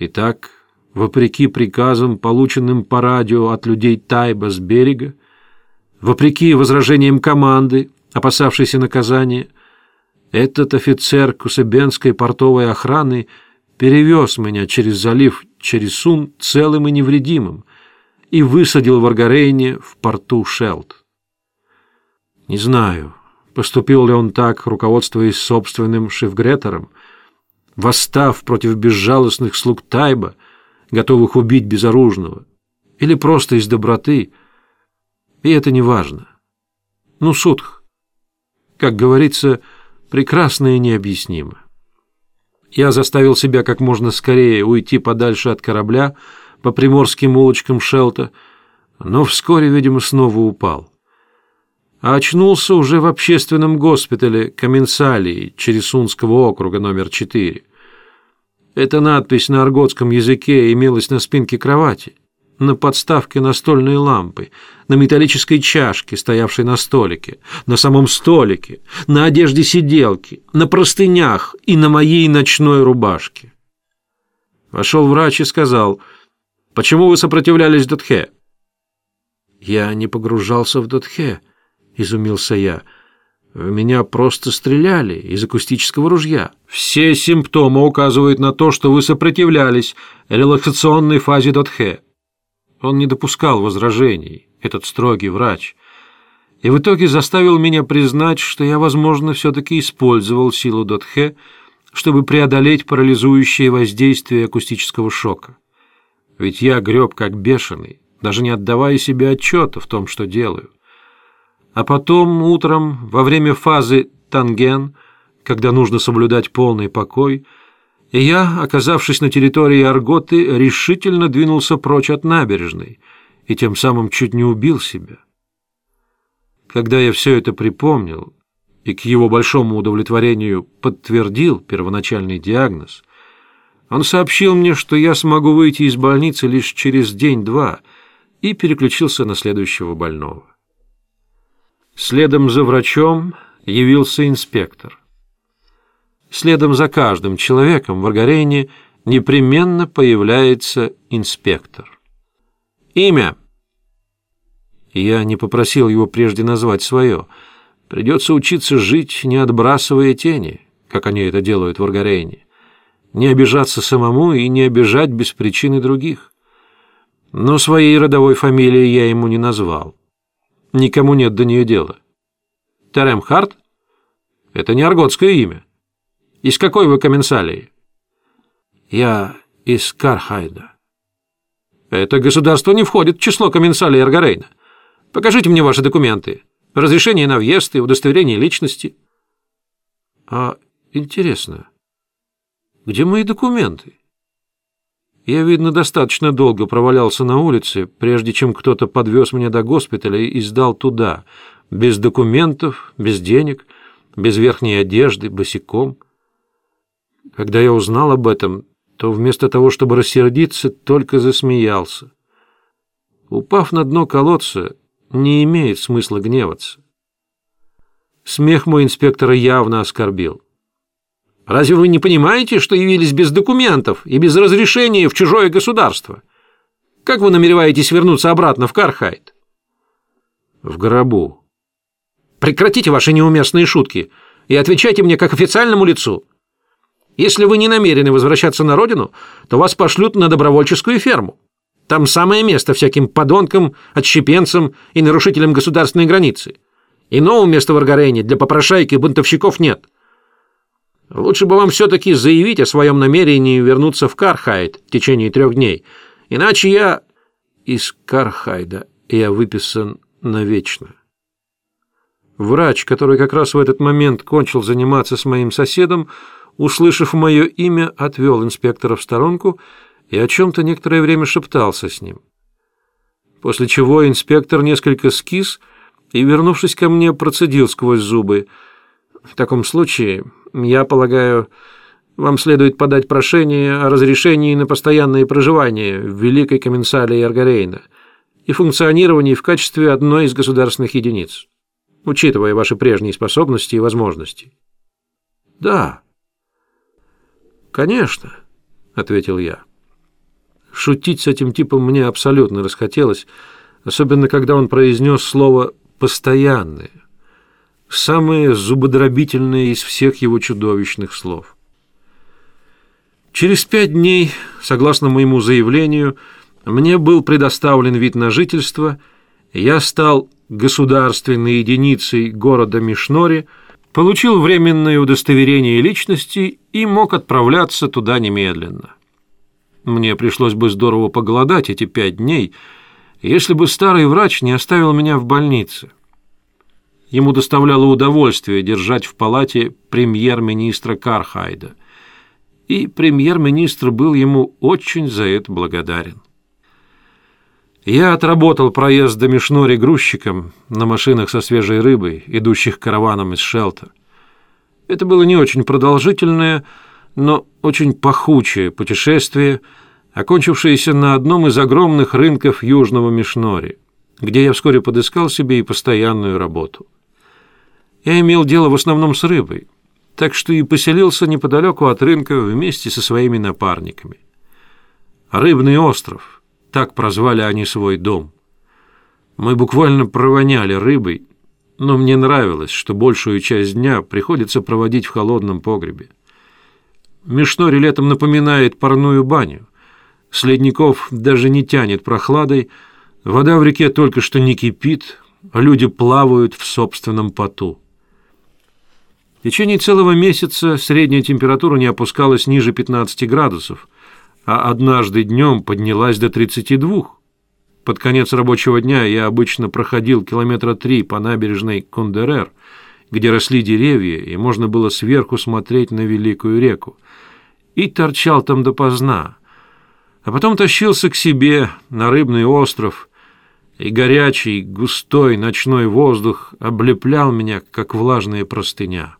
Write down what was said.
Итак, вопреки приказам, полученным по радио от людей Тайба с берега, вопреки возражениям команды, опасавшейся наказания, этот офицер Кусебенской портовой охраны перевез меня через залив Чересун целым и невредимым и высадил в Аргарейне в порту Шелд. Не знаю, поступил ли он так, руководствуясь собственным шефгретером, восстав против безжалостных слуг Тайба, готовых убить безоружного, или просто из доброты, и это не важно. Ну, сутх, как говорится, прекрасно и необъяснимо. Я заставил себя как можно скорее уйти подальше от корабля по приморским улочкам Шелта, но вскоре, видимо, снова упал. А очнулся уже в общественном госпитале Каменсалии Чересунского округа номер 4. Эта надпись на арготском языке имелась на спинке кровати, на подставке настольной лампы, на металлической чашке, стоявшей на столике, на самом столике, на одежде сиделки, на простынях и на моей ночной рубашке. Вошел врач и сказал, «Почему вы сопротивлялись Датхе?» «Я не погружался в Датхе», — изумился я, — меня просто стреляли из акустического ружья. Все симптомы указывают на то, что вы сопротивлялись релаксационной фазе Дотхе. Он не допускал возражений, этот строгий врач. И в итоге заставил меня признать, что я, возможно, все-таки использовал силу Дотхе, чтобы преодолеть парализующее воздействие акустического шока. Ведь я греб как бешеный, даже не отдавая себе отчета в том, что делаю. А потом, утром, во время фазы танген, когда нужно соблюдать полный покой, я, оказавшись на территории Арготы, решительно двинулся прочь от набережной и тем самым чуть не убил себя. Когда я все это припомнил и к его большому удовлетворению подтвердил первоначальный диагноз, он сообщил мне, что я смогу выйти из больницы лишь через день-два, и переключился на следующего больного. Следом за врачом явился инспектор. Следом за каждым человеком в Аргарене непременно появляется инспектор. Имя. Я не попросил его прежде назвать свое. Придется учиться жить, не отбрасывая тени, как они это делают в Аргарене. Не обижаться самому и не обижать без причины других. Но своей родовой фамилии я ему не назвал. Никому нет до нее дела. Терем Харт? Это не арготское имя. Из какой вы комменсалии? Я из Кархайда. Это государство не входит в число комменсалий Аргарейна. Покажите мне ваши документы. Разрешение на въезд и удостоверение личности. А интересно, где мои документы? Я, видно, достаточно долго провалялся на улице, прежде чем кто-то подвез меня до госпиталя и сдал туда, без документов, без денег, без верхней одежды, босиком. Когда я узнал об этом, то вместо того, чтобы рассердиться, только засмеялся. Упав на дно колодца, не имеет смысла гневаться. Смех мой инспектора явно оскорбил. Разве вы не понимаете, что явились без документов и без разрешения в чужое государство? Как вы намереваетесь вернуться обратно в Кархайт? В гробу. Прекратите ваши неуместные шутки и отвечайте мне как официальному лицу. Если вы не намерены возвращаться на родину, то вас пошлют на добровольческую ферму. Там самое место всяким подонкам, отщепенцам и нарушителям государственной границы. Иного места в Аргарене для попрошайки и бунтовщиков нет. Лучше бы вам все-таки заявить о своем намерении вернуться в Кархайд в течение трех дней. Иначе я... Из Кархайда я выписан навечно. Врач, который как раз в этот момент кончил заниматься с моим соседом, услышав мое имя, отвел инспектора в сторонку и о чем-то некоторое время шептался с ним. После чего инспектор несколько скис и, вернувшись ко мне, процедил сквозь зубы. В таком случае я полагаю, вам следует подать прошение о разрешении на постоянное проживание в Великой Комменсале Аргарейна и функционировании в качестве одной из государственных единиц, учитывая ваши прежние способности и возможности. Да. Конечно, ответил я. Шутить с этим типом мне абсолютно расхотелось, особенно когда он произнес слово «постоянное», самое зубодробительное из всех его чудовищных слов. Через пять дней, согласно моему заявлению, мне был предоставлен вид на жительство, я стал государственной единицей города Мишнори, получил временное удостоверение личности и мог отправляться туда немедленно. Мне пришлось бы здорово поголодать эти пять дней, если бы старый врач не оставил меня в больнице. Ему доставляло удовольствие держать в палате премьер-министра Кархайда, и премьер-министр был ему очень за это благодарен. Я отработал проезд до Мишнори грузчиком на машинах со свежей рыбой, идущих караваном из Шелта. Это было не очень продолжительное, но очень пахучее путешествие, окончившееся на одном из огромных рынков Южного Мишнори, где я вскоре подыскал себе и постоянную работу. Я имел дело в основном с рыбой, так что и поселился неподалеку от рынка вместе со своими напарниками. Рыбный остров — так прозвали они свой дом. Мы буквально провоняли рыбой, но мне нравилось, что большую часть дня приходится проводить в холодном погребе. Мишнори летом напоминает парную баню. Следников даже не тянет прохладой, вода в реке только что не кипит, люди плавают в собственном поту. В течение целого месяца средняя температура не опускалась ниже 15 градусов – а однажды днем поднялась до 32. Под конец рабочего дня я обычно проходил километра три по набережной Кондерер, где росли деревья, и можно было сверху смотреть на Великую реку, и торчал там допоздна, а потом тащился к себе на рыбный остров, и горячий, густой ночной воздух облеплял меня, как влажная простыня.